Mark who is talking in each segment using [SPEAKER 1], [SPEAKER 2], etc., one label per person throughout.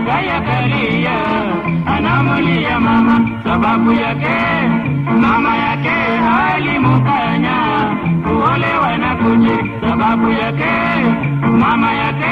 [SPEAKER 1] kaya anamulia mama sababu yake mama yake alimukanya kuolewa na kuji, sababu yake mama yake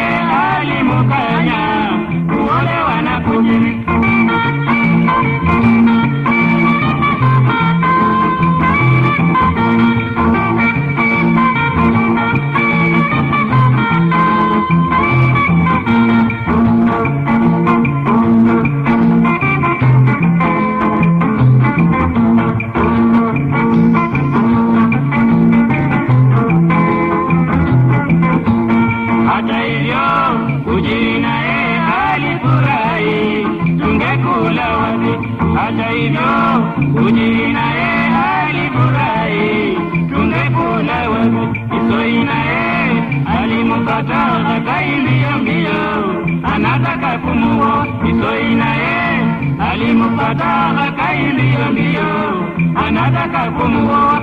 [SPEAKER 1] ujiri naye alifurahi tungekula wote. hata hivyo ujiri naye alifurahi tungekula wote. Kisoi naye alimukataza kai mbio anataka kumuo Kisoi naye alimukataza kai mbio anataka kumuo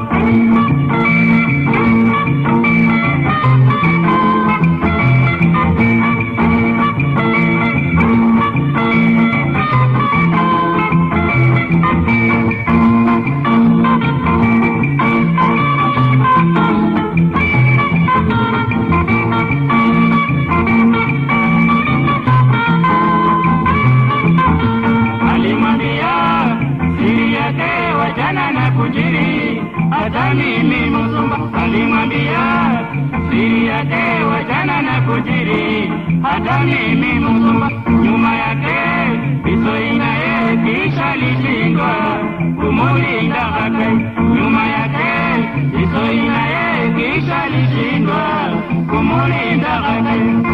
[SPEAKER 1] kujiri ni musumba alimwambia siri yake wachana na kujiri. Hata mimi musumba nyuma yake isoinaye kisha lishindwa kumulinda hake nyuma yake isoinaye kisha lishindwa kumulinda hake